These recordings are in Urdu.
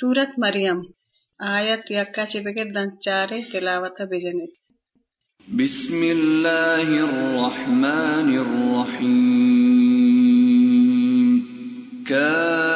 سورت مریم آیت یکا چی بگردن چارے تلاوت بجنت بسم اللہ الرحمن الرحیم. كافها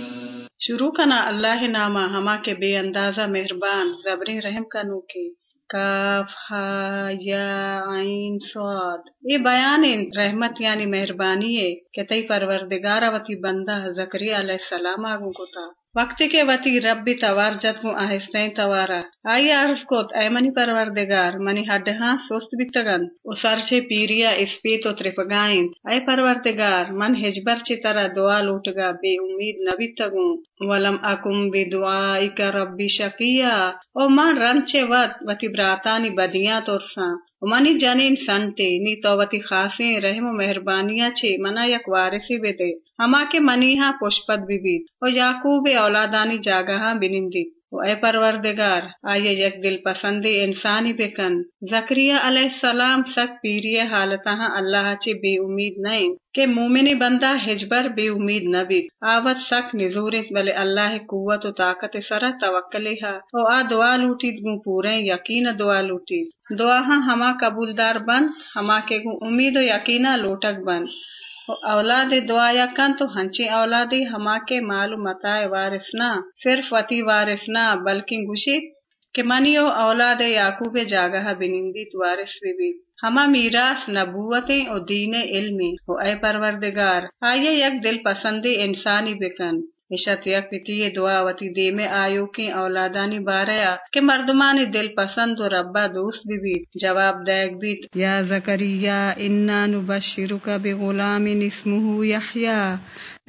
شروع کنا اللہ نامہ ہما کے بے اندازہ مہربان زبری رحم کنو کے۔ کاف، ہا، یا، عین سواد یہ بیان رحمت یعنی مہربانی ہے کہ تئی پروردگار وتی بندہ زکریا علیہ السلام آگو کو تھا۔ وقت کے وتی رب بھی توار جت کو آہستیں توارا آئی عرض کوت اے منی پروردگار منی ہڈ ہاں سوست بیتگن او سر چھے پیریا اس پی تو ترپگائیں اے پروردگار من ہجبر چی طرح دعا لوٹگا بے امید نبی تگوں ولم اکم بی دعائی دعائک ربی شقیا او من رنچے وط وتی براتانی بدیاں ترساں منی انسان سنتے نی تو خاصے خاصیں رحم و مہربانیاں چھے منا یک وارثی بے دے ہما کے منی ہاں پشپت بھی بیت او یعقوب اولادانی جاگہاں بنندی و اے پروردگار آئیے یک دل پسندی انسانی بکن زکریہ علیہ السلام سک پیری حالتہ اللہ چے بے امید نہیں کہ مومنی بندہ ہجبر بے امید نبی آوت سک نزورت بلے اللہ قوت و طاقت سرا توکلی ہا او آ دعا لوٹید گو پورے یقین دعا لوٹید دعا ہاں ہما قبولدار بن ہما کے گو امید و یقینا لوٹک بن اولاد دعایا کن تو ہنچی اولادی ہما کے مال متا صرف وتی وارثنا بلکہ گوشی کہ منی او اولاد یعقوب جاگہ بنندی وارث بھی ہما میراث نبوتیں او دین علمی۔ او اے پروردگار، آئیے یک دل پسندی انسانی بکن۔ اشت یک پتی دعا وتی دے میں آیو کے اولادانی باریا کہ مردمانی دل پسند و ربا دوست بھی بیت۔ جواب دیگ بیت۔ یا زکریا انا نبشرک بغلام اسمه یحیی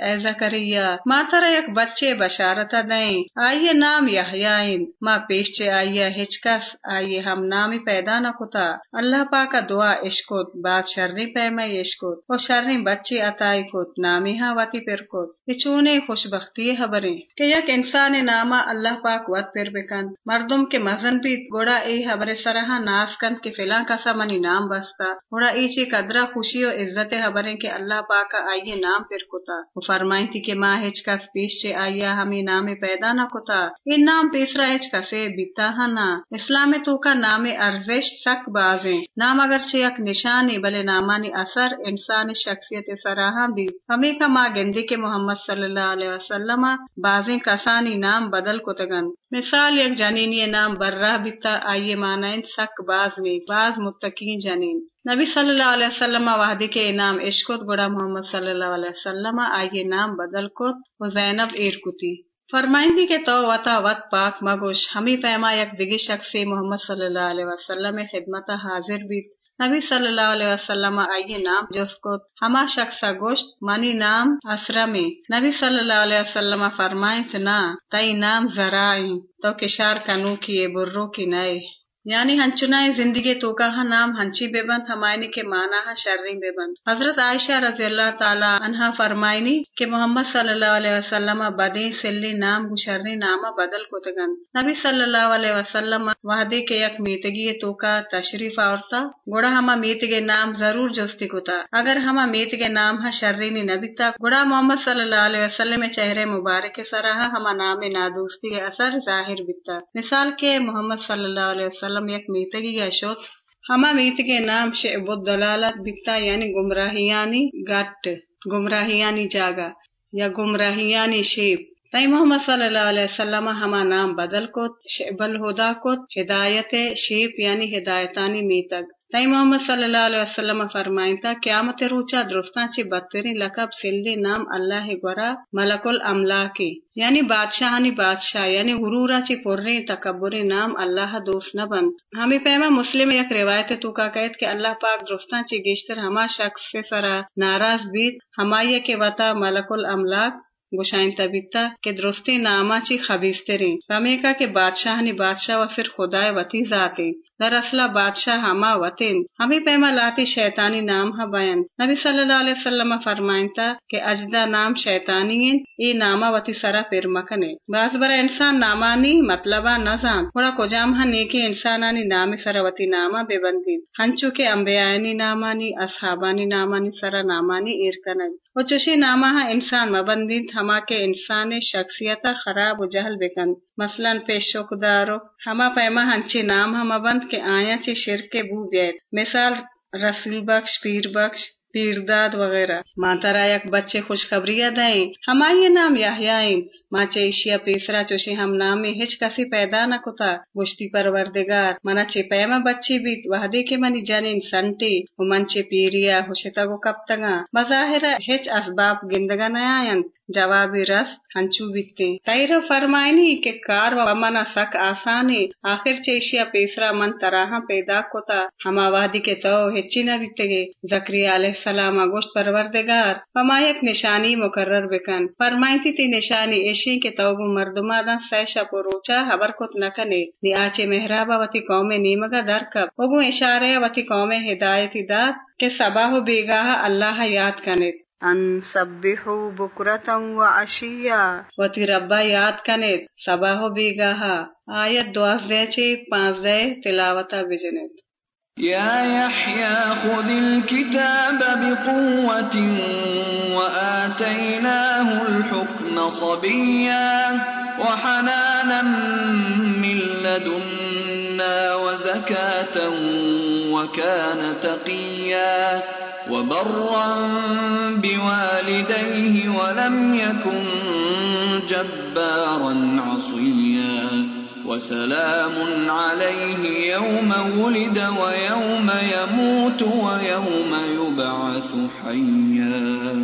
اے زکریا ما ترا یک بچے بشارت دیں۔ آئیے نام یحیائن ما پیشچے آئیے ہچکس آئیے ہم نامی پیدا نہ کتا۔ اللہ پاک دعا عشقت بات شرری پیمے عشقت اور شرری بچے عطائی کت نامی ہاں وتی پر کت اچونے خوش بختی خبریں کہ یک انسان نامہ اللہ پاک وط پر بکن مردم کے مزن بھی گوڑا ای خبر سرہا ناس کن کہ فلاں کسا منی نام بستا گوڑا ایچی قدرہ خوشی و عزت خبریں کہ اللہ پاک آئیے نام پر کتا وہ فرمائی تھی کہ ماں ہچ کس پیش چے آیا ہمیں نام پیدا نہ کتا ان نام پیسرا ہچ کسے بیتا ہنا اسلام تو کا نام ارزش سک بازیں نام اگر چے یک نشانی بلے نامانی اثر انسانی شخصیت سراہا بھی ہمیں کا ماں گندی کے محمد صلی اللہ علیہ وسلم بازیں کسانی نام بدل کتگن۔ مثال یک جنینی نام برہ بیتا آئیے مانائن سک باز میں باز متقین جنین۔ نبی صلی اللہ علیہ وسلم وحدی کے انعام عشقت گڑا محمد صلی اللہ علیہ وسلم آئیے نام بدل کت و زینب ایر کتی۔ فرمائندی کے تو وطا وط پاک مگوش، ہمیں پیما یک دگی شخص محمد صلی اللہ علیہ وسلم خدمت حاضر بیت۔ نبی صلی اللہ علیہ وسلم آئیے نام جس کو ہما شخص گوشت منی نام اسرمی نبی صلی اللہ علیہ وسلم فرمائیں نا تئی نام ذرائیں تو کشار کنو کی برو کی نئے یعنی ہنچنا زندگی تو کا نام ہنچی بے بند، ہمائنی کے معنی ہا شرری بے بند۔ حضرت عائشہ رضی اللہ تعالی عنہا فرمائنی کہ محمد صلی اللہ علیہ وسلم بدی سلی نام گشرری نامہ بدل کو تگن نبی صلی اللہ علیہ وسلم وحدی کے یک میتگی تو کا تشریف آورتا گوڑا ہما میتگے نام ضرور جستی کتا۔ اگر ہما میتگے نام ہا شرری نبی تا گوڑا محمد صلی اللہ علیہ وسلم چہرے مبارک سرہا ہما نام نادوستی اثر ظاہر بیتا۔ مثال کے محمد صلی اللہ علیہ وسلم وسلم یک میتگی گشت ہما میت کے نام شعب الدلالت بکتا یعنی گمراہیانی گٹ، گمراہیانی جاگا یا گمراہیانی شیپ. تئی محمد صلی اللہ علیہ وسلم ہما نام بدل کت شعب الہدا کت ہدایت شیف یعنی ہدایتانی میتگ۔ تئی محمد صلی اللہ علیہ وسلم فرمائیں تا قیامت روچا درستان چی بدترین لقب سلی نام اللہ گورا ملک الاملاکی یعنی بادشاہانی بادشاہ یعنی غرورا چی پرری تکبری نام اللہ دوست نہ بند ہمیں پیما مسلم یک روایت تو کا قید کہ اللہ پاک درستان چی گیشتر ہما شخص سے سرا ناراض بیت ہمائی کے وطا ملک الاملاک۔ گوشائن تبیتا کہ درستی ناما چی خبیسترین رمیکا کے بادشاہ نی بادشاہ و پھر خدای وتی ذاتی در اصلہ بادشاہ ہما وطن ہمیں پیما لاتی شیطانی نام ہا بیان نبی صلی اللہ علیہ وسلم فرمائن تا کہ اجدا نام شیطانی ہیں ای ناما وتی سرا پیر مکنے باز برا انسان نامانی مطلبا نزان بڑا کجام ہا نیکی انسانانی نام سرا وتی ناما بے بندید ہنچو کے انبیائنی نامانی اصحابانی نامانی سرا نامانی ایرکنگ و چوشی نامہ انسان مبندید ہما کے انسان شخصیت خراب و جہل بکن مثلا پیش دارو ہما پیما ہنچے نام ہم مبند کے آیا چے شرک بو بیت مثال، رسول بخش، پیر بخش، پیرداد وغیرہ۔ ماں ترا یک بچے خوشخبری دیں ہمائی نام یحیائیں ماں چے ایشیا پیسرا چوشے ہم نام ہچ کسی پیدا نہ کتا۔ گشتی پروردگار۔ منا چے پیما بچی بیت۔ وحدے کے منی جانین سنٹی و من چے پیریا ہوشتا گو کب تگا بظاہر ہچ اسباب گندگا نیائن جوابی رس ہنچو بیتے تیر فرمائنی کہ کار و منا سک آسانی آخر چیشیا پیسرا من تراہا پیدا کتا ہما وادی کے تو ہچی نہ بیتے گے زکری علیہ السلام گوشت پروردگار ہما یک نشانی مقرر بکن فرمائنتی تی نشانی ایشی کے تو مردما دا سیشا پروچا حبر کت نکنے نی آچے محرابا وتی قوم نیمگا درکب اگو اشارے وتی قوم ہدایتی داد کہ سباہ بیگاہ اللہ یاد کنت أن سبحوا بكرة وعشيا. وتي ربا ياد كنت صباحو ایت آيات دے ديچي پانز دے تلاوت بجنت. يا يحيى خذ الكتاب بقوة وآتيناه الحكم صبيا. وحنانا من لدنا وزكاة وكان تقيا. وبرا بوالديه ولم يكن جبارا عصيا. وسلام عليه يوم ولد ويوم يموت ويوم يبعث حيا.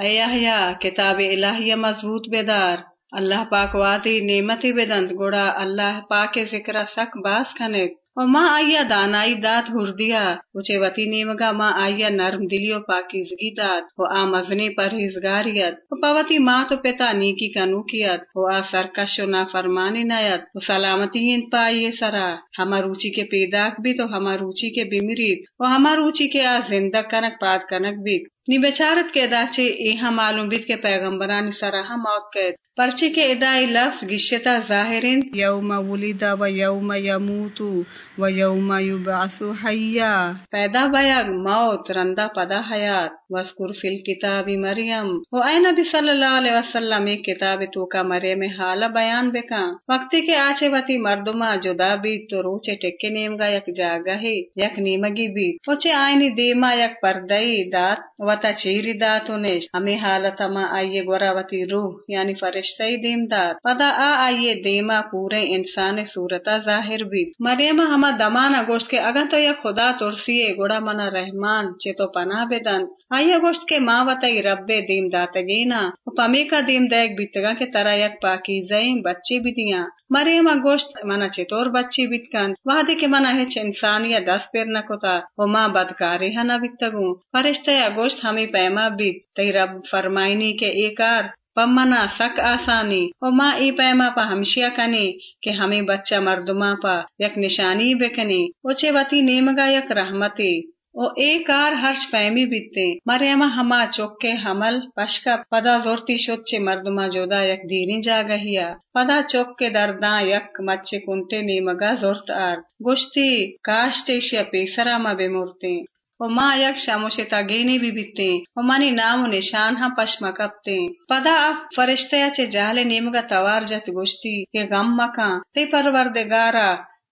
اے احیا کتاب الہیہ مضبوط بیدار. اللہ پاک واتی نعمتی بدند گوڑا اللہ پاک ذکر سک کھنک و ماں آئیا دانائی دات ہردیا اچے وتی نیمگا ماں آئیا نرم دلیو پاکیزگی دات و آ مزنی پرہیزگاریت و پاوتی ماں تو پتا نیکی کنوکیت و آ سرکش و نافرمانی نیت و سلامتی ان پائیے سرا ہما روچی کے پیداک بھی تو ہما روچی کے بیمریت و ہما روچی کے آ زندہ کنک پاد کنک بھی نی بچارت کے داچے ایہا معلوم بیت کے پیغمبرانی سراہ موت قید پرچے کے ادائی لفظ گشتا ظاہرین. یوم ولدا و یوم یموتو و یوم یبعث حیا. پیدا بیا موت رندا پدا حیات. وذکر فی الکتاب مریم. و اے نبی صلی اللہ علیہ وسلم، ایک کتاب تو کا مریم حال بیان بکا. وقتی کے آچے وتی مردما جدا بیت تو روچے ٹکے نیم گا یک جاگا یک نیمگی بیت وچے آئینی دیما یک پردئی دات وتا چیری داتو نیش۔ ہمیں حالتا آئیے گورا وتی روح یعنی فرشتئی دیم دات۔ پدا آ آئیے دیما پورے انسان صورتا ظاہر بیت۔ مریم ہما دمانا گوشت کے اگا تو یک خدا ترسیے، گوڑا منا رحمان چے تو پناہ بدن۔ آئیے گوشت کے ماں وطای رب دیم داتگینا۔ و پمی کا دیم دیکھ بیتگا کے طرح یک پاکیزیں بچی بھی دیا مریم گوشت منا چطور بچی بیت کن وحدی کے منا ہچ انسانیہ دس پیر نکتا و ماں بدکاری ہا نہ بیتگوں فرشتہ گوشت ہمیں پیما بیت تی رب فرمائنی کے ایکار پمنا سک آسانی و ماں ای پیما پا ہمشیا کنی کہ ہمیں بچہ مردما پا یک نشانی بکنی اوچے وتی نیمگا یک رحمتی او ایک آر ہرش پیمی بیتے۔ مریم ہما چوکے حمل، پشکا پدا زورتی شد چے مردما جودا یک دینی جا گہیا۔ پدا چوکے درداں یک مچے کنٹے نیمگا زورت آر۔ گوشتی کاشتیشیا پیسرا ما بمورتے۔ و ماں یک شموش تاگینی بھی بیتے۔ و منی نام و نشان ہم پشما کپتے۔ پدا فرشتیا چے جہل نیمگا توار جت گوشتی، کہ غم مکان تی پروردگارا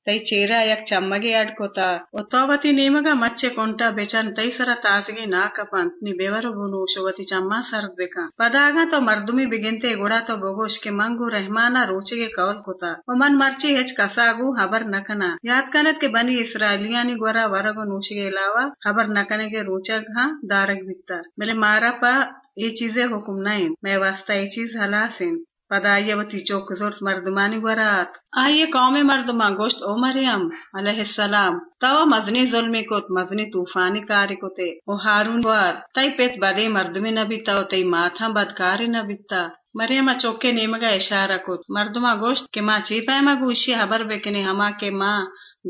ತೈ ಚೀರಾ ಯಕ್ ಚಮ್ಮಗೆ ಅಡ್ಕೋತ ಒತ್ತೋವತಿ ನೀಮಗ ಮಚ್ಚೆ ಕೊಂಟ ಬೆಚನ್ ತೈ ಸರ ತಾಸಿಗೆ ನಾಕಪಂತ್ ನಿ ಬೆವರು ಬುನು ಶುವತಿ ಚಮ್ಮ ಸರ್ದ್ ಬೆಕ ಪದಾಗ ತೋ ಮರ್ದುಮಿ ಬಿಗೆಂತೆ ಗುಡಾ ತೋ ಬೊಗೋಶ್ ಕೆ ಮಂಗು ರೆಹಮಾನ ರೂಚಿಗೆ ಕವಲ್ ಕುತ ಒಮನ್ ಮರ್ಚಿ ಹೆಚ್ ಕಸಾಗು ಹಬರ್ ನಕನ ಯಾದ್ ಕನತ್ ಕೆ ಬನಿ ಇಸ್ರಾಯಿಲಿಯಾನಿ ಗೊರ ವರಗು ನೂಶಿಗೆ ಇಲಾವ ಹಬರ್ ನಕನೆಗೆ ರೂಚಗ್ ಹಾ ದಾರಗ್ ಬಿತ್ತ ಬೆಲೆ ಮಾರಪ ಈ ಚೀಜೆ ಹುಕುಂ ನೈನ್ ಮೈ ವಾಸ್ತಾ ಈ ಚೀಜ್ ಹಲಾಸಿನ್ پدا آئیے وتی چوک زورت مردمانی ورات۔ آئیے قوم مردما گوشت او مریم علیہ السلام تو مزنی ظلمی کت مزنی طوفانی کاری کتے او ہارون وار، تئی پیت بدے مردمی نبی تو تئی ماتھا بدکاری نبی تا مریم چوکے نیمگا اشارہ کت مردما گوشت کہ ماں چی پیما گوشی خبر بکنے ہما کے ماں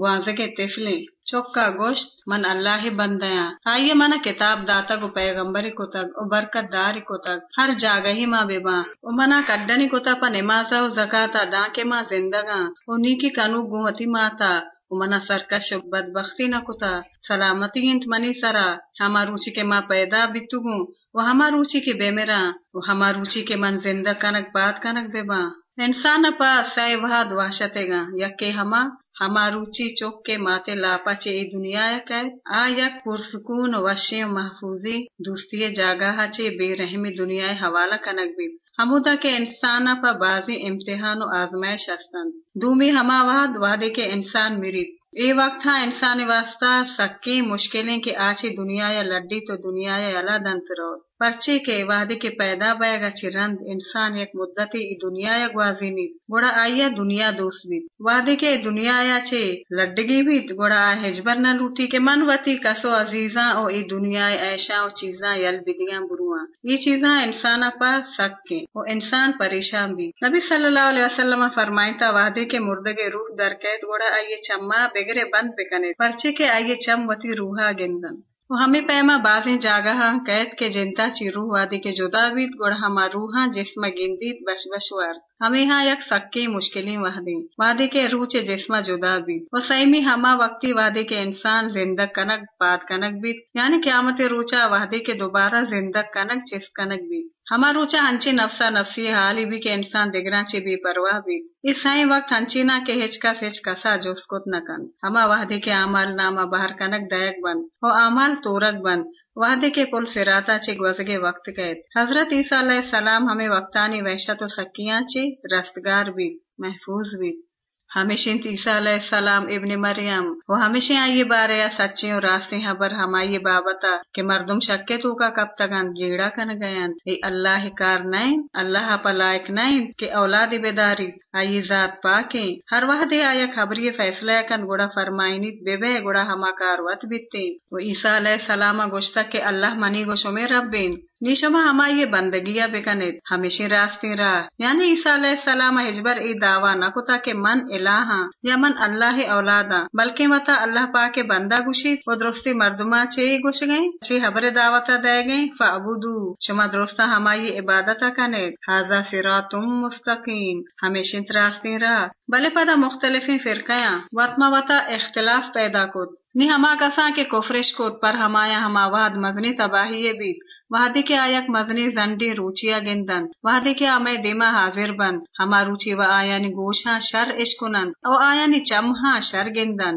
گوازگے تفلیں۔ چوکا گوشت من اللہ بندیاں آئیے منا کتاب داتا کو پیغمبری کو تک او برکت داری کو تک ہر جاگہ ہی ماں بے باں او منا کڈنی کو تا پا نمازا و زکاتا دان کے ماں زندگاں او نیکی کنو گوتی ماتا او منا سرکش و بدبختی نہ کتا سلامتی انت منی سرا ہما روچی کے ماں پیدا بیتو گوں و ہما روچی کے بے میرا و ہما روچی کے من زندہ کنک بات کنک بے باں انسان پا سائے وہاد وحشتے گا یکے ہما روچی چوک کے ماتے لاپا چے ای دنیا کہ آ یک پرسکون وشی محفوظی دوستی جاگاہ چے بے رحمی دنیا حوالہ کنک بیت ہمودا کے انسان پا بازی امتحان و آزمائش ہستند دومی ہما وحد وحدے کے انسان میرید اے وقت ہاں انسان واسطہ، سکی مشکلیں کہ آچی دنیا یا لڈی تو دنیا یا یلا دنت رو پرچے کے وعدے کے پیدا بیگا چی رند انسان یک مدتی ای دنیا یا گوازی نیت گوڑا آئیا دنیا دوست بیت وعدے کے دنیا یا چے لڈگی بیت گوڑا آ ہجبر نہ لوٹی کے من وتی کسو عزیزاں او ای دنیا ایشاں او چیزاں یل بدیاں بروان۔ یہ چیزاں انسان پا سکیں او انسان پریشان بھی۔ نبی صلی اللہ علیہ وسلم فرمائتا وعدے کے مردگے روح در قید، گوڑا آئیے چما بگرے بند بکنے۔ پرچے کے آئیے چم وتی روحا گندن۔ ہمیں پیما بازیں جاگہ ہاں، قید کے جنتا چی روح وادی کے جدا بیت گوڑ ہما روحاں جسم گندیت بش بش ور ہمیں ہاں یک سکی مشکلیں وحدیں وادی کے روح چے جسم جدا بیت وہ سیمی ہما وقتی وادی کے انسان زندہ کنک پاد کنک بیت یعنی قیامت روچا وحدی کے دوبارہ زندہ کنک چس کنک بیت ہما روچا ہنچی نفسا نفسی حالی بھی کہ انسان دگران چی بھی پرواہ بھی۔ اس سائیں وقت ہنچی نہ کہ ہچکا سچ کسا جوسکت نہ کن۔ ہما وحدی کے عمال نامہ باہر کنک دائک بند او عمال تورک بند۔ وعدے کے پل سراتا چے گزگے وقت گئے۔ حضرت عیسیٰ علیہ السلام ہمیں وقتانی وحشت و سکیاں چی رفتگار بھی، محفوظ بھی۔ ہمیشہ عیسیٰ علیہ السلام ابن مریم، وہ ہمیشہ آئیے بارے سچے اور راستے خبر ہمائی بابتا کہ مردم شکے تو کا کب تک جیڑا کن گئن اے اللہ کار نہیں اللہ پلائک نہیں کہ اولاد بیداری، آئی ذات پاکیں ہر وحدے آیا خبری فیصلہ کن گوڑا فرمائنیت بے بے گوڑا ہما کار وط بیتے وہ عیسیٰ علیہ السلام گوشتا کہ اللہ منی گوشو میں ربین نی شما ہما یہ بندگیاں بکنید ہمیشہ راستے راہ۔ یعنی عیسیٰ علیہ السلام ہجبر ای دعویٰ نہ کتا کہ من الہا ہاں یا من اللہ اولادا ہاں، بلکہ متا اللہ پاک بندہ گوشید و درستی مردما چے گوش گئیں، چے حبر دعوتا دے گئیں۔ فعبدو شما درستا ہما یہ عبادتا کنید حاضا صراط مستقیم، ہمیشہ راستے راہ۔ بلے پدا مختلف فرقیاں وطما وطا اختلاف پیدا کت۔ نی ہما کساں کے کوفرش کوت پر ہمایا ہما واد مزنی تباہی بیت۔ وحدی کے آیک مزنی زنڈی روچیا گندن۔ وحدی کے آمے دیما حاضر بند ہما روچی و آیانی گوشاں شر اشکنن او آیانی چمہاں شر گندن۔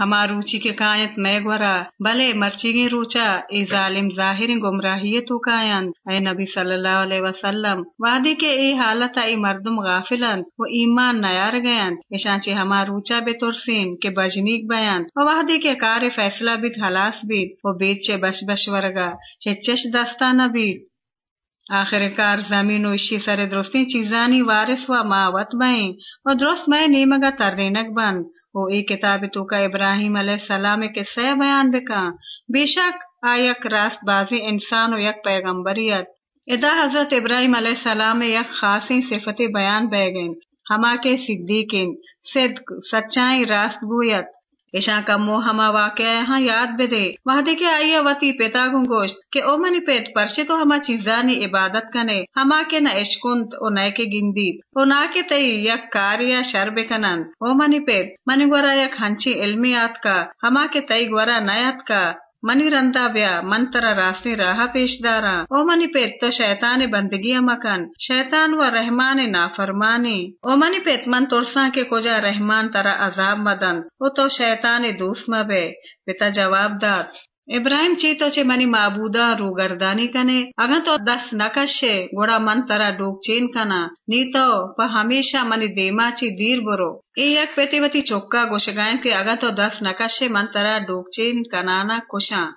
ہما روچی کے کائنت میں گورا، بلے مرچی گی روچا ای ظالم ظاہر گمراہی تو کائن اے نبی صلی اللہ علیہ وسلم وادی کے ای حالت ای مردم غافلن و ایمان نیار گیان اشانچے ہما روچا بے ترسین کے بجنیک بیان و وحدی کے کار فیصلہ بیت حلاس بیت و بیت چے بش بش ورگا، ہچش دستا نہ بیت آخر کار زمین و اشی سر درستی چیزانی وارث و ماوت بائیں و درست میں نیمگا تردینک بند۔ او ای کتاب تو کا ابراہیم علیہ السلام کے سہ بیان بکا بے شک آیک راست بازی انسان و یک پیغمبریت۔ ادا حضرت ابراہیم علیہ السلام یک خاصی صفت بیان بہ گئیں۔ ہما کے صدیقین، صدق، سچائی راست گویت ایشا کا مو ہما واقع ہاں یاد بے دے وحدے کے آئیے وتی پیتا گوں گوشت کہ او منی پیٹ پرچے تو ہما چیزانی عبادت کنے ہما کے نہ اشکنت او نئے کے گندید او نا کے تئی یک کاریا شر بکنن او منی پیٹ منی گورا یک ہنچی علمیات کا ہما کے تئی گورا نیات کا منی رندا بیا من ترا راسنی راہ پیش دارا او منی پیت تو شیطان بندگی مکن شیطان و رحمان نافرمانی او منی پیت من ترساں کے کجا رحمان ترا عذاب مدن او تو شیطان دوس مبے پتا جواب داد ابراہیم چی تو چے منی معبودا رو گردانی کنے اگر تو دس نکشے گوڑا من ترا ڈوک چین کنا نی تو پا ہمیشہ منی دیما چی دیر برو ای یک پیتی وتی چوکا گوشگائن کہ اگر تو دس نکشے من ترا ڈوک چین کنانا کشاں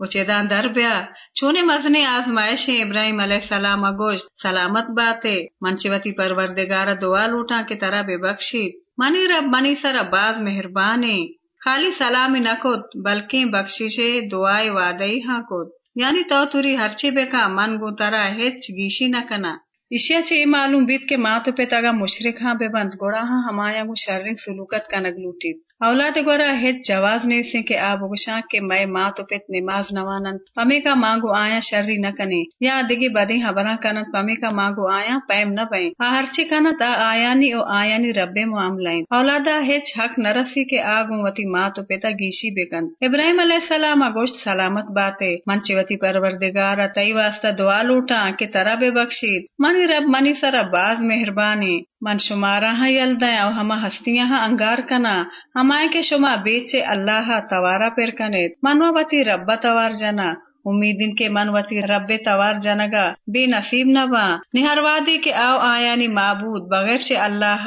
چیدان در بیا چونے مزنے آزمائش ابراہیم علیہ السلام گوشت سلامت باتے منچوتی پروردگار دعا لوٹا کے طرح بے بخشی منی رب منی سر باز مہربانی خالی سلامی نکوت بلکہ بخشش دعائے وادئی ہاں کت یعنی تو توری ہرچی بے کا من گو ترا ہچ گیشی نہ کنا۔ اشیا چے معلوم بیت کے ماں تو پہ تگا مشرق ہاں بے بند گوڑا ہاں ہمایا گو شرنگ سلوکت کا نگلوٹی اولاد گورا ہت جواز نیسے کہ آب گشاں کے میں ماں تو پت نماز نوانن پمی کا مانگو آیا شرری نہ کنے۔ یا دگی بدی خبراں کنن پمی کا مانگو آیا پیم نہ بیں ہاں ہرچی کنا تا آیا نی او آیا نی رب معاملائیں اولادا ہچ حق نرسی کے آگو وتی ماں تو پتا گیشی بکن۔ ابراہیم علیہ السلام گوشت سلامت باتے۔ منچی وتی پروردگار تئی واسطہ دعا لوٹا کہ ترا بے بخشید۔ منی رب منی سرا باز مہربانی۔ من شمارا ہاں یلدیں او ہما ہستیاں ہاں انگار کنا۔ ہمائیں کے شما بیچے اللہ توارا پر کنے منو وتی رب توار جنا۔ امیدن کے من وتی رب توار جنگا۔ بے نصیب نہ با نہر وادی کے آو آیا نی معبود بغیر چے اللہ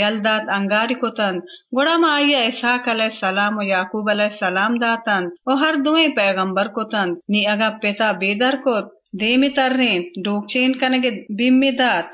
یلدات انگاری کتن۔ گوڑا ما آیا اسحاق علیہ السلام و یعقوب علیہ السلام داتن۔ او ہر دوئیں پیغمبر کتن۔ نی اگا پیتا بیدر کت۔ دیمی ترین ڈوک چین کنگے بیمی دات۔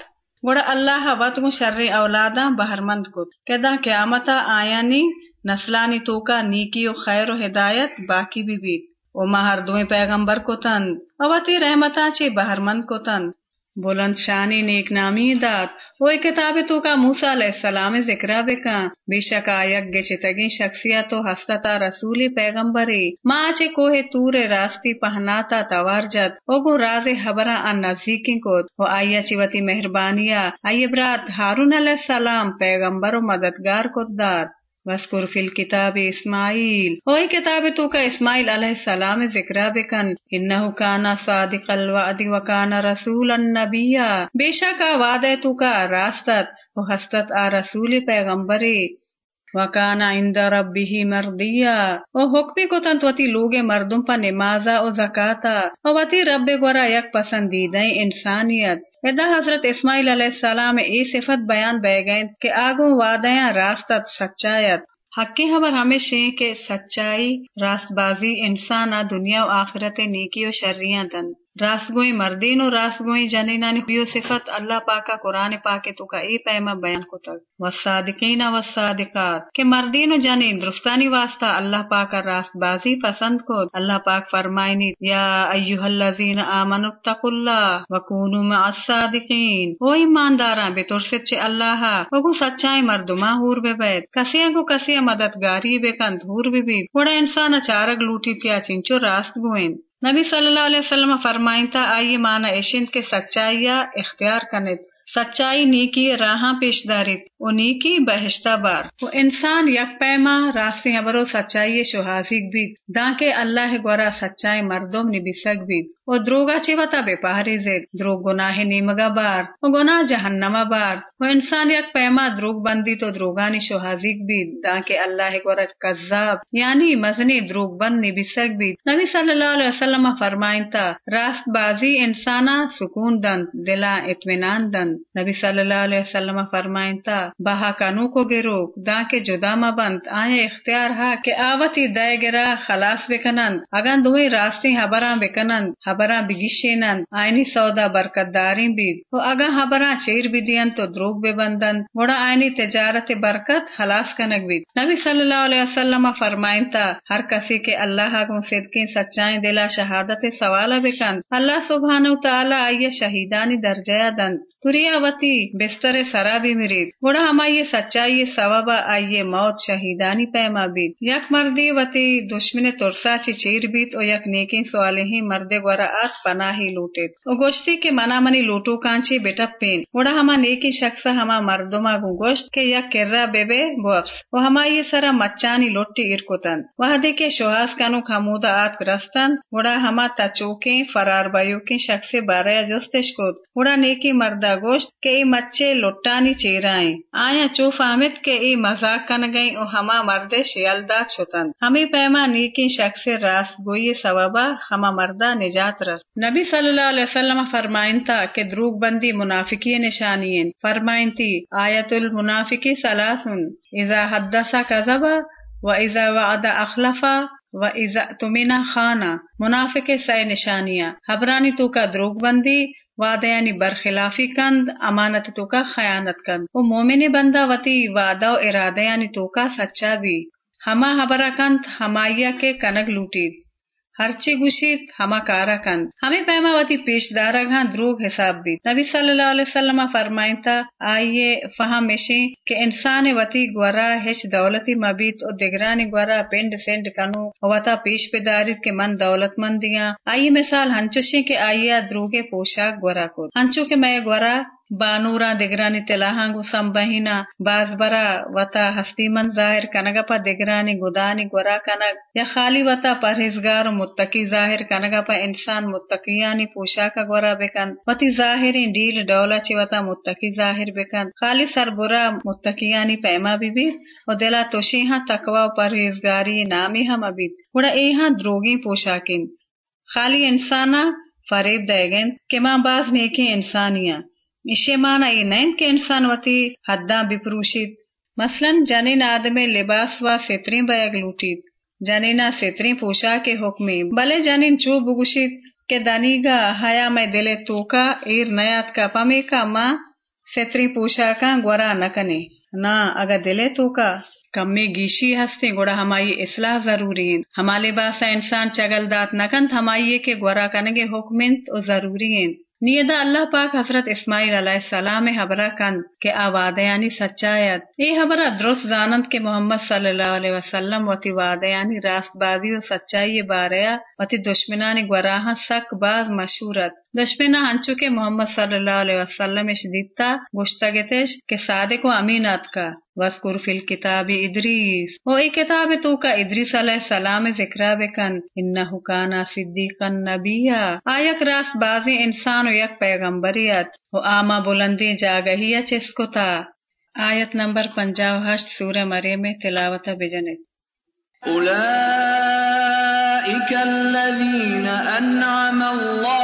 گوڑا اللہ وط گو شر اولادا بہر مند کت کدا قیامتا آیانی نسلانی توکا نیکی و خیر و ہدایت باقی بھی بیت۔ او مہر دوئیں پیغمبر کو تند اوتی رحمتا چی بہر مند کو تند بلند شانی نیک نامی دات وہ کتاب تو کا موسا علیہ السلام ذکر بکا بے شک آیک گے چتگی شخصیت و ہستتا رسولی پیغمبری۔ ماں چے کوہ تور راستی پہناتا توار جت او گو راز حبرا ان نزدیکی کو وہ آیا چیوتی مہربانیا آئی برات ہارون علیہ السلام پیغمبر و مددگار کو دات وسکر فی کتاب اسماعیل۔ اوئی کتاب تو کا اسماعیل علیہ السلام ذکر بکن۔ انہو کانا صادق الوعد وکانا رسول النبی بے شک وعدہ تو کا راستت و ہستت آ رسول پیغمبری۔ وکانا عند ربه مردیا او حکمی کو تن توتی لوگ مردم پا نمازا او زکاتا، او وتی رب گورا یک پسندیدہ انسانیت۔ ادا حضرت اسماعیل علیہ السلام ای صفت بیان بہ گئے کہ آگوں وعدیاں راستت سچایت حقی خبر ہمیشہ کہ سچائی راست بازی انسان دنیا و آخرت نیکی و شریاں دن۔ راست گوئی مردین و راست گوئی جنینانی بیو صفت اللہ پاکا قرآن پاک تو کا ای پیما بیان کو تک والصادقین والصادقات۔ کہ مردین و جنین درستانی واسطہ اللہ پاکا راست بازی پسند کو اللہ پاک فرمائنی، یا ایوہ الذین آمنوا اتقوا اللہ وکونوا مع الصادقین۔ او ایمانداراں، بے ترست چے اللہ وگو سچائی مردما ہور بے بیت۔ کسیاں کو کسیاں مددگاری بے کند ہور بے بیت۔ بڑا انسان چارگ لوٹی پیا چنچو راست گوئن۔ نبی صلی اللہ علیہ وسلم فرمائن تھا آئیے مانا ایشین کے سچائی اختیار کنت سچائی نیکی راہاں پیش دارت او نیکی بہشتہ بار۔ وہ انسان یک پیما راستے ابرو سچائی شہازیک بید۔ دان کے اللہ گورا سچائی مردم نبیسک بید۔ او دروگا چی وطا بے پہری زید۔ دروگ گناہ نیمگا بار۔ او گناہ جہنم بار۔ وہ انسان یک پیما دروگ بندی تو دروگانی شہازیک بید۔ دان کے اللہ گورا کذاب یعنی مزنی دروگ بند نبیسک بید۔ نبی صلی اللہ علیہ وسلم فرمائن تا راست بازی انسانا سکون دن، دلا اطمینان دن۔ نبی صلی اللہ علیہ وسلم فرمائن تا، بہا کانو کو گرو، دا کے جدا ما بند، آئے اختیار ہا کہ آوتی دائے گرا خلاص بکنند، اگن دوئی راستی حبران بکنند، حبران بگیشینند آئینی سودا برکت دارین بید، و اگا حبران چیر بیدین تو دروگ ببندند، وڑا آئینی تجارت برکت خلاص کنگ بید۔ نبی صلی اللہ علیہ وسلم فرمائن تا، ہر کسی کے اللہ کو صدقین سچائیں دلا شہادت سوالا بکند، اللہ سبحانہ و تعالی آئیے شہیدانی درجہ دند۔ توری وتی بستر سرا بھی مرید۔ گوڑا ہمائی سچائی سوابا آئیے موت شہیدانی پیما بیت یک مردی وتی دشمن ترسا چی چیر بیت او یک نیکی سوالے ہی مردے گورا آت پناہی لوٹیت او گوشتی کے منا منی لوٹو کانچی بیٹا پین۔ گوڑا ہما نیکی شخص ہما مردما گو گوشت کے یک کرا بے بے بوفس وہ ہمائی سرا مچانی لوٹی ارکتن وہ کے شوہاس کانو خمودا آت رستن گوڑا ہما تچوکیں، فرار بایو کے شخص بارے جستش کود۔ گوڑا نیکی مردا گوشت کے ای مچے لوٹانی چیرائیں۔ آیا چو فامت کے ای مزاق کن گئیں، او ہما مردے شیلدا چھتن ہمیں پیما نیکی شخص راست گوئی سوابا ہما مردا نجات رس۔ نبی صلی اللہ علیہ وسلم فرمائن تا کہ دروگ بندی منافقی نشانین فرمائن تی، آیت المنافقی سلاسن۔ اذا حدثا کذبا و اذا وعد اخلفا و ازا تمینا خانہ منافق سائے نشانیاں حبرانی تو کا دروگ بندی وعدہ یعنی برخلافی کند امانت تو کا خیانت کند وہ مومن بندہ وتی وعدہ و ارادہ یعنی تو کا سچا بھی ہما حبرا کند ہمایہ کے کنگ لوٹید ہرچی گوشید ہما کارا کند ہمیں پیماوتی پیش دارا گاں دروگ حساب بھی نبی صلی اللہ علیہ وسلم فرمائیں تا آئیے فہم کہ انسان وتی گورا ہچ دولتی مبیت اور دگرانی گورا پنڈ سینڈ کنو وطا پیش پہ کے من دولت مندیاں آئیے مثال ہنچوشی کے آئیے دروگے پوشاک گورا کو ہنچو کے میں گورا బానూర దిగరాని తెలహాంగు సంబహిన బాజ్బర వత హస్తిమన్ జాహిర్ కనగప దిగరాని గుదాని గొరా కనగ యా ఖాళీ వత పర్హేజ్గారు ముత్తకి జాహిర్ కనగప ఇన్సాన్ ముత్తకియాని పోషాక గొరా బెకన్ వతి జాహిరి డీల్ డౌలా చివత ముత్తకి జాహిర్ బెకన్ ఖాళీ సర్బురా ముత్తకియాని పైమా బిబిత్ ودلا توشیہاں تقوی و پرہیزگاری نامی ہم ابید وڑا ایہاں دروگی پوشاکن خالی انسانا فریب دے گئن کہ ماں باز نیکی انسانیاں اشے مانا یہ نہیں کہ انسان وتی حداں بپروشید مثلا جنین آدم لباس و ستری بیگ لوٹید جنینا ستری پوشا کے حکمی بلے جنین چو بگوشید کہ دنیگا حیا میں دل تو کا ایر نیات کا پمی کا ماں ستری پوشا کا گورا نکنے نہ اگر دلے تو کا کمی گیشی ہستے گوڑا ہمائی اصلاح ضروری ہیں ہمارے باسا انسان چگل دات نکنت ہمائی کے گورا کنگے حکمنت او ضروری ہیں نیدا اللہ پاک حضرت اسماعیل علیہ السلام حبرہ کند کے آوادیانی سچایت یہ حبرہ، درست زانند کے محمد صلی اللہ علیہ وسلم وتی وادیانی راست بازی و سچائی باریا وتی دشمنانی گراہ سک باز مشہورت دشمنا ہنچو کے محمد صلی اللہ علیہ وسلم دیتا گشتگتش کے صادق و امینت کا وسکر فی الکتاب ادریس و ای کتاب تو کا ادریس علیہ السلام ذکرہ بکن انہو کانا صدیقا نبیا آیک راست بازی انسان و یک پیغمبریت و آما بلندی جاگہی چس کو تا آیت نمبر پنجاو ہشت سورہ مریم میں تلاوت بجنت أولئك الذين أنعم الله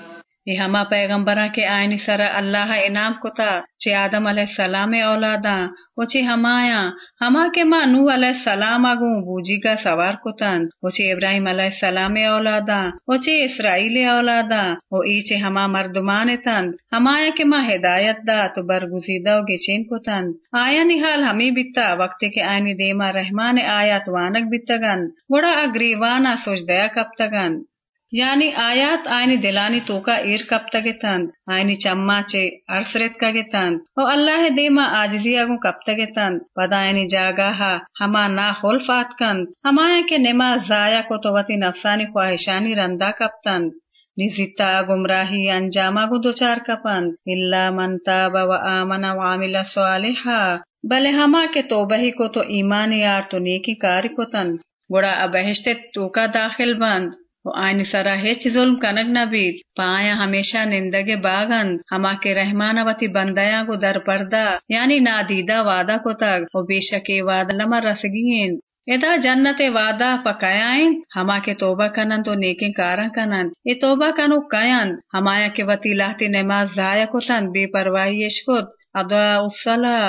ہما پیغمبراں کے آئینی سرا اللہ انعام کتا، چے آدم علیہ السلام اولاداں، و چے ہمایا ہما کے ماں نوح علیہ السلام اگوں بوجی کا سوار کتن و ابراہیم علیہ السلام اولاداں، و اسرائیل اولاداں، و ای ہما مردمان تند ہمایا کے ماں ہدایت دا تو برگزیدہ و گچین کتن آیا نحال ہمیں بیتا وقت کے آئینی دیما رحمان آیات وانک بیتگن وڑا اگریوانا سوچ دیا کب تگن یعنی آیات آئینی دلانی توکا ایر کب تگتند آئینی چما چے ارسرت کگتند او اللہ دیما آجزی اگو کب تگتند پدا آئینی جاگاہا ہما نا خلفات کند ہمایا کے نماز ضائع کو تو وتی نفسانی خواہشانی رندا کب تند نزیتا گمراہی انجاما گو دوچار کپند اللہ من تاب و آمن و عامل صالحا بلے ہما کے توبہی کو تو ایمان یار تو نیکی کاری کو تند گوڑا ابہشت توکا داخل بند وہ آئین سرا ہیچ ظلم کنگ نبید پایا ہمیشہ نندگ باغند ہما کے رحمانہ وتی بندیاں کو در پردہ یعنی نادیدہ وعدہ کو تگ۔ و بے شک وعدہ لما رسگین ادا جنت وعدہ پکایائیں ہما کے توبہ کنند تو نیکی کارا کنند۔ ای توبہ کنو کایند ہمایا کے وتی لاہتی نماز ضائع کتند، بے پرواہی اشکت ادا اسلا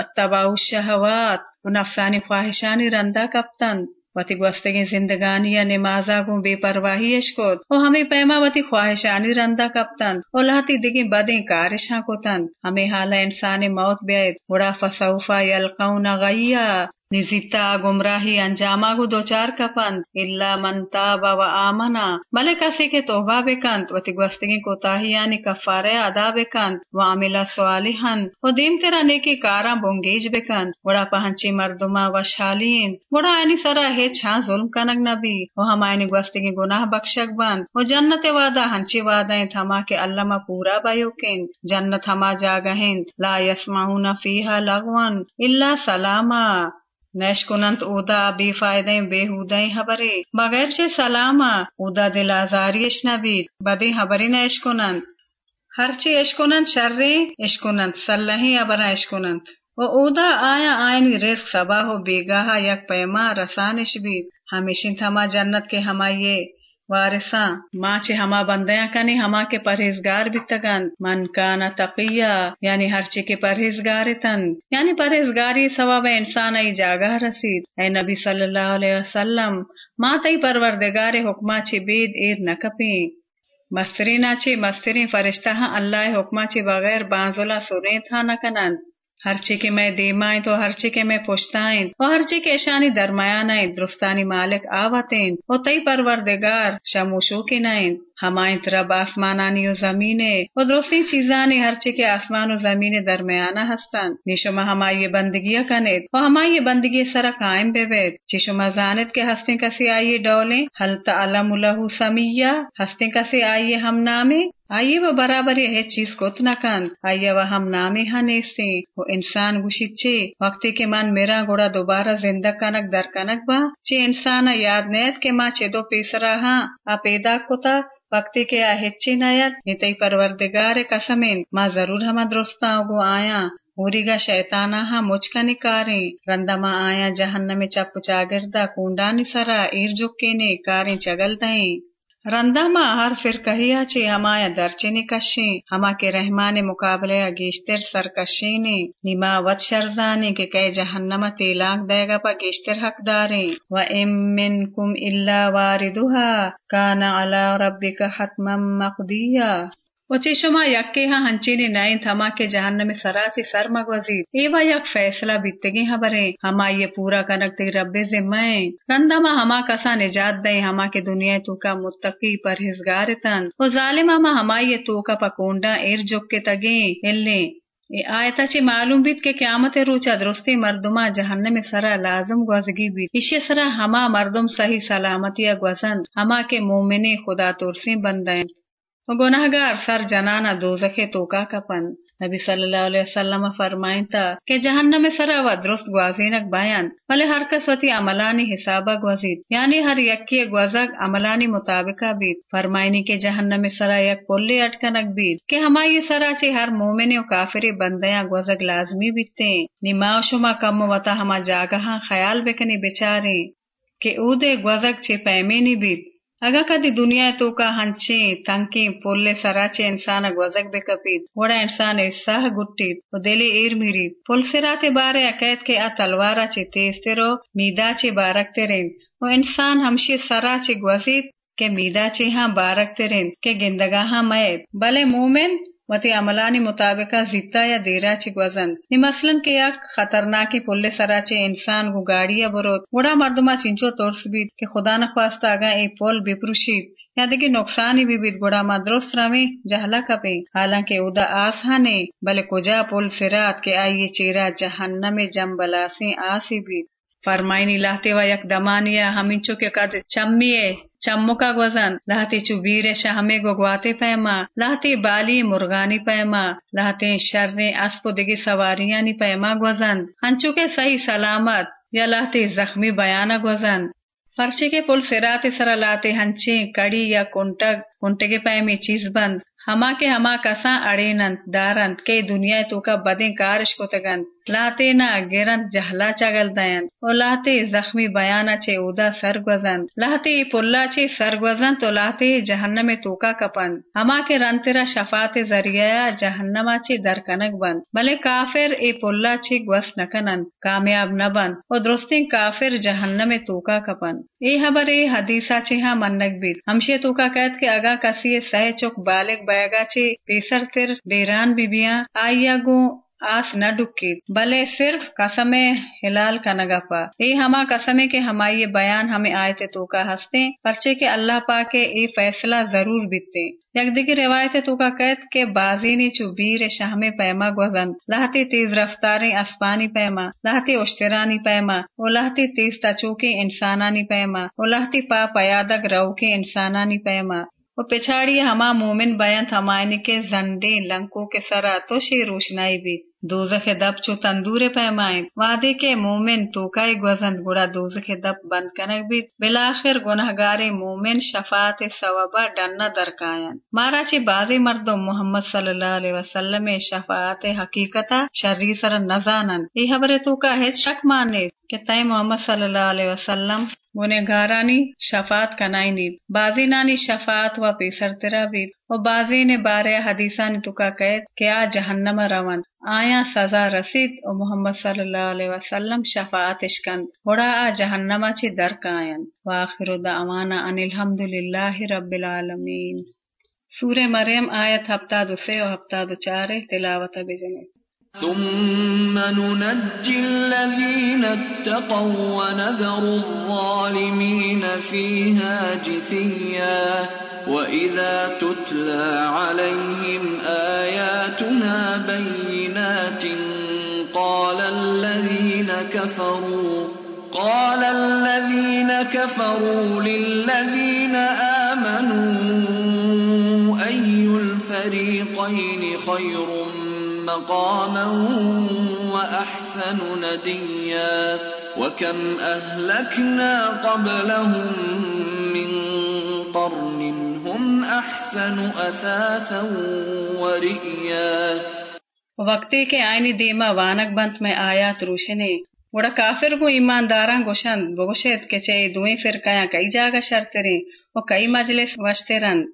اتبا الشہوات، و نفسانی خواہشانی رندہ کپتند۔ وتی گوستگی زندگانی یا نمازا گوں بے پرواہی اشکوت، او ہمیں پیما وتی خواہشانی رندا کپتن او لاتی دگی بدیں کارشاں تن ہمیں حالا انسان موت بیت بڑا فسوفا یلقون غیا نزیتا گمراہی انجاما گو دوچار کپند الا من تاب و آمنا بلے کسی کے توبہ بکند و تگوستگی کو تاہیانی کفارے ادا بکند و عملہ صالحن و دیم تیرا نیکی کارا بونگیج بکند وڑا پہنچی مردما و شالین وڑا اینی سرا ہے چھان ظلم کنگ نبی و ہم اینی گوستگی گناہ بخشک بند و جنت وعدہ ہنچی وعدہ تھما کے اللہ پورا بایو کند جنت ہما جاگہند لا یسمعون فیہا لغون الا سلاما نیش ادا اودا بے فائدیں بے خبریں حبرے، بغیر چے سلاما اودا دل آزاریش نبید بدیں خبری نیش ہر چی اشکننت شرری اشکننت سلحی ابرا اشکننت و اودا آیا آئینی رزق سباہ و بیگاہ یک پیما رسانش بید۔ ہمیشن تھما جنت کے ہمائیے۔ وارثاں ماں چے ہما بندیاں کنی، ہما کے پرہیزگار بتگن۔ من کانا تقیا یعنی ہر چے کے پرہیزگار تن یعنی پرہیزگاری ثواب انسان ای جاگہ رسید۔ اے نبی صلی اللہ علیہ وسلم ماں تئی پروردگار حکما چے بید ایر نکپیں مستری نا چے مستری فرشتہ ہاں اللہ حکما چے بغیر بانزولا سوریں تھا نہ کنند ہر چی کے میں دیمائیں تو ہر چی کے میں پشتائیں اور ہر چی کے اشانی درمیانائیں، درستانی مالک آواتیں اور تئی پروردگار شموشو کے نائیں۔ ہمائیں ترب آسمانانی و زمینے و درستی چیزانی ہر چی کے آسمان و زمین درمیانہ ہستن نیشما ہمائی بندگیاں کنید و ہمائی بندگی سرا قائم بے چشما زانت کے ہستیں کسی آئیے ڈولیں، حل تعلم لہو سمیہ، ہستیں کسی آئیے ہم نامے آئیے وہ برابر یہ چیز کو اتنا کند آئیے وہ ہم نامے ہاں نیستے وہ انسان گوشی چے وقتی کے من میرا گوڑا دوبارہ زندہ کنک در کنک با چے انسان یاد نیت کے ماں چے دو پیسرا ہاں آ پیدا کتا وقتی کے آ ہچی نیت نیتی پروردگار قسمین ماں ضرور ہما درستاں گو آیا پوری گا شیطانا ہاں مچکا نکاریں رندا ماں آیا جہنم چپ چاگردہ کونڈانی سرا ایر جکے نے کاریں چگل دیں رندا ماں ہر پھر کہیا چے ہمایا درچے کشیں ہما کے رحمان مقابلے گیشتر سرکشی نے نما وت شرزانے کے کئے جہنم تیلاک دے گا پا گیشتر حق داریں و ام منکم الا واردها کان علی ربک حتما مقدیا وچی شما ہاں ہنچینی نائن تھما کے جہنم سراسی سر مگوزید ایوا یک فیصلہ بیتگی خبریں ہما یہ پورا کنک تی رب ذمائیں رندما ہما کسا نجات دیں ہما کے دنیا تو کا متقی پرہزگار تن و ظالم ہما ہما یہ تو کا پکونڈا ایر جک کے تگیں الیں آیتا چی معلوم بیت کہ قیامت روچا درستی مردما جہنم سرا لازم گوزگی بیت اسی سرا ہما مردم صحیح سلامتی گوزن ہما کے مومن خدا ترسی بندیں و گناہگار سر جنانا دوزخ توکا کپن نبی صلی اللہ علیہ وسلم فرمائیں تا کہ جہنم سرا و درست گوازینک بیان ولی ہر کس وتی عملانی حسابہ گوزید یعنی ہر یکی گوزک عملانی مطابقہ بیت فرمائنی کے جہنم سرا یک پلی اٹکنک بیت کہ ہمائی سرا چی ہر مومن و کافری بندیاں گوزک لازمی بیتے نما شما کم وتا ہما جاگہاں خیال بکنی بچاریں کہ او دے گوزک چی پیمینی بیت اگا کدی دنیا تو کا ہنچی تنکی پولے سراچے انسان گوزک بے کپید وڑا انسان سہ گٹید و دلی ایر میری پول سرات بارے اکیت کے آ تلوارا چے تیز تیرو میدا چے بارک تیرین و انسان ہمشی سرا چے گوزید کے میدا چی ہاں بارک تیرین کہ گندگا ہاں میت بلے مومن وتی عملانی مطابق زیتا یا دیرا چی گوزن نی مثلا کہ یک خطرناکی پلے سرا چے انسان گو گاڑیا بروت وڑا مردما چنچو تورس بیت کہ خدا نخواست آگا ای پول بپروشید یا دیگه نقصانی بھی بیت گوڑا ما درست روی جہلا کپیں حالانکہ اودا آسانے بلے کجا پول سرات کہ آئیے چیرا جہنم جم بلاسیں آسی بیت فرمائنی لاہتے و یک دمانیا ہمینچو کے قد چمیے چمو کا گوزن لاہتے چو بیر شہمے گو گواتے پیما لاہتے بالی مرغانی پیما لاہتے شرنے اسپو دگی سواریانی پیما گوزن ہنچو کے صحیح سلامت یا لاہتے زخمی بیانا گوزن پرچے کے پل سراتے سرا لاتے ہنچے کڑی یا کنٹگ کنٹگے پیمی چیز بند ہما کے ہما کساں اڑینند دارند کے دنیا تو کا بدیں کارش کو تگند لاتے نہ گرند جہلا چگل دین، او لاتے زخمی بیانا چے اودا سرگوزن لاتے پلا چے سرگوزن تو لاتے جہنم توکا کپن۔ ہما کے رنترا شفات ذریعہ جہنما چے درکنک بند۔ بلے کافر اے پلا چے گوس نکنن کامیاب نبن او درستین کافر جہنم توکا کپن۔ اے حبر اے حدیثہ چے ہاں منک بیت ہمشے توکا کہت کہ اگا کسی سہ چک بالک بیگا چے، پیسر تر، بیران بی بیاں آئیا گو آس نہ ڈکی بلے صرف قسم ہلال کا نگپا یہ ہما قسم کے ہمائی یہ بیان ہمیں آئے تھے تو کا ہنستے پرچے کے اللہ پا کے یہ فیصلہ ضرور بیتے۔ یک روایت تو کا قید کے بازی نے چو بیر شاہ میں پیما گوزن۔ لہتی تیز رفتاری اسپانی پیما۔ لہتی اشترانی پیما۔ او لہتی تیز تچوکی انسانانی پیما۔ او لہتی پا پیادک رو کے انسانانی پیما۔ وہ پچھاڑی ہما مومن بیان ہمائنی کے زنڈے لنکو کے سرا تو شی روشنائی بھی۔ دوزخ دب چو تندور پیمائیں۔ وعدے کے مومن تو کئی گوزند گڑا دوزخ دب بند کنک بھی۔ بلاخر گناہگار مومن شفاعت ثوابا ڈننا درکائن مارا چی بازی مردم محمد صلی اللہ علیہ وسلم شفاعت حقیقتا شری سر نزانن۔ یہ خبر تو کا ہے شک مانے کہ تئ محمد صلی اللہ علیہ وسلم گنے گارانی شفاعت کنائی نید بازی نانی شفاعت و پیسر ترا بید و بازی نے بارے حدیثانی تو کا قید کہ آ جہنم روان۔ آیا سزا رسید و محمد صلی اللہ علیہ وسلم شفاعت اشکند بڑا آ جہنما چی درک آئن و آخر دعوانا ان الحمدللہ رب العالمین۔ سورہ مریم آیت ہفتہ دو سے و ہفتہ دو چارے تلاوت بجنے۔ ثم ننجي الذين اتقوا ونذر الظالمين فيها جثيا وإذا تتلى عليهم آياتنا بينات قال الذين كفروا قال الذين كفروا للذين آمنوا أي الفريقين خير مقاما وأحسن نديا وكم أهلكنا قبلهم من قرن هم أحسن أثاثا ورئيا. وقتی کے آئینی دیما وانک بنت میں آیات روشنے وڑا کافر کو ایمانداراں گوشند بگوشت کے چے دوئیں فرقیاں کئی جاگا شرطریں و کئی مجلس وشترن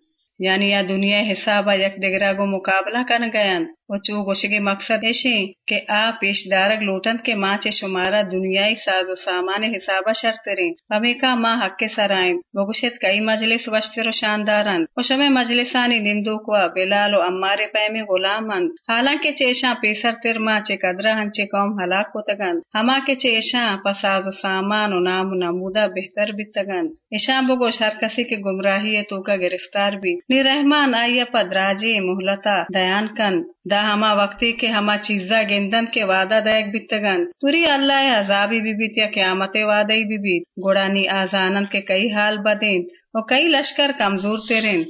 یعنی یا دنیا حسابا یک دگرا گو مقابلہ کن گیان و چو گوشگی مقصد ایشیں کہ آ پیش دارگ لوٹند کے ماں چے شمارا دنیای ساز و سامان حسابا شرطرین ہمیں کا ماں حق کے سرائیں و کئی مجلس وشتر و شاندارن و شمع مجلسانی نندو کوا، بلال و امارے پیمی غلامند حالانکہ چیشاں پیسر تر ماں، چے قدرہ ہنچے قوم ہلاک کو تگند ہما کے چیشاں پساز و سامان و نام و نمودہ بہتر بھی تگند ایشاں بگوش ہر کسی کے گمراہی تو کا گرفتار بھی۔ نی رحمان آئیا پدراجی محلتا دیان کن۔ دا ہما وقتی کے ہما چیزا گندن کے وعدہ دائک بیتگن۔ توری اللہ عذابی بی بیت یا قیامت وعدی بی بیت۔ گوڑانی آزانند کے کئی حال بدین۔ اور کئی لشکر کمزور تیرین۔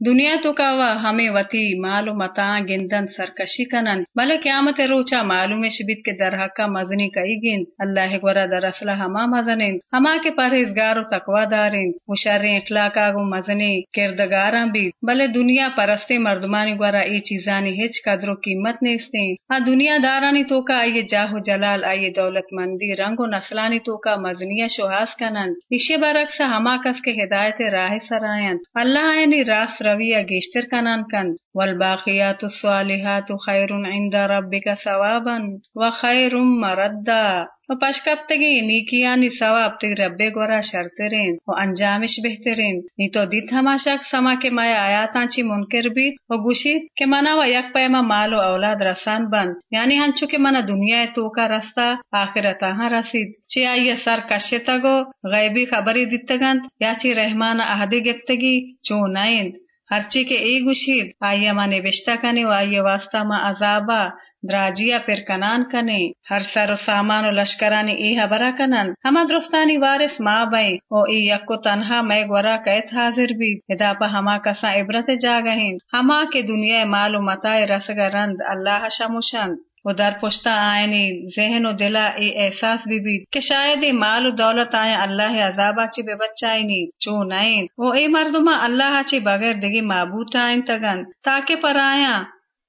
دنیا تو کاوا ہمیں وتی مال و متا گندن سرکشی کنن بلے قیامت روچا معلوم شبید کے درحقہ مزنی کئی گند اللہ گورا در اصلہ ہما مزنین ہما کے پرہیزگار و تقوا دارین مشرین اخلاقا گو مزنی کردگاراں بھی بلے دنیا پرستے مردمانی گورا ای چیزانی ہچ قدر و قیمت نیستیں ہاں دنیا دارانی تو کا آئیے جاہ و جلال آئیے دولت مندی رنگ و نسلانی تو کا مزنی شہاس کنن اسی برعکس ہما کس کے ہدایت راہ سرائن اللہ آئینی راست رویہ گیشتر کنان کن والباقیات الصالحات خیر عند ربک ثوابا وخیر مردا. و پشکپتگی نیکیانی ثواب تی رب گورا شرطرین و انجامش بہترین نی تو دیت ہما شخص سما کے مایا آیاتاں چی منکر بیت و گوشید کہ منا و یک پیما مال و اولاد رسان بند. یعنی ہنچو کہ منا دنیا تو کا رستہ آخرتا ہاں رسید. چی آئی سر کشتا گو غیبی خبری دیتگند یا چی رحمان اہدی گفتگی چونائند ہرچی کے ای گشید آئیے ماں نبشتہ کنے و آئیے واسطہ ماں عذابا دراجیا پر کنان کنے ہر سر و سامان و لشکرانی ای حبرا کنن ہما درستانی وارث ماں بائیں او ای یکو تنہا میں گورا قید حاضر بھی ہدا پا ہما کسا عبرت جاگہین ہما کے دنیا مال و متاع رسگرند اللہ شموشند و در پشتا آئینی ذہن و دلا ای احساس بھی بھی کہ شاید ای مال و دولت آئیں، اللہ عذاب چی بے بچائنی چو نائن و ای مردمہ، اللہ چی بغیر دگی معبود آئین تگن۔ تاکہ پر آیا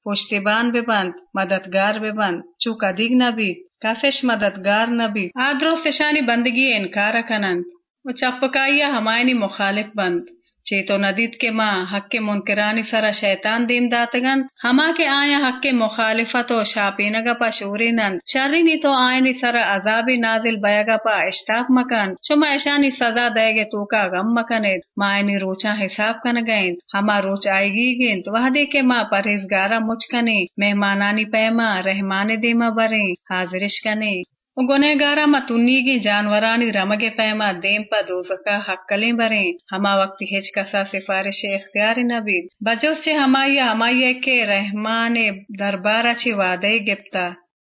پشتیبان ببند مددگار ببند چوک ادیگ نبید کفش مددگار نبید آدروست شانی بندگی انکار کنند۔ و چپکائی ہمائنی مخالف بند۔ چی تو ندید کے ماں حق منکرانی سرا شیطان دیم داتگن، ہما کے آیا حق مخالفت و شاپینگا پا شوری نند شرری نی تو آئینی سرا عذابی نازل بیگا پا اشتاق مکن۔ شما ایشانی سزا دے گے تو کا غم مکنید۔ ما آئینی روچا حساب کنگائیں ہما روچ آئی گی گینت۔ وحدی کے ماں پرہیزگارا مچکنی مہمانانی پیما، رحمان دیما بریں حاضرش کنی۔ گنے گارا تنیگی جانورانی رمگے پیما دیم پا دوزکا حق کلیں بریں ہما وقتی ہچ کسا سفارش اختیار نبید بجوس چے ہمائی ہمائی کے رحمان دربارا چی وعدے گپتا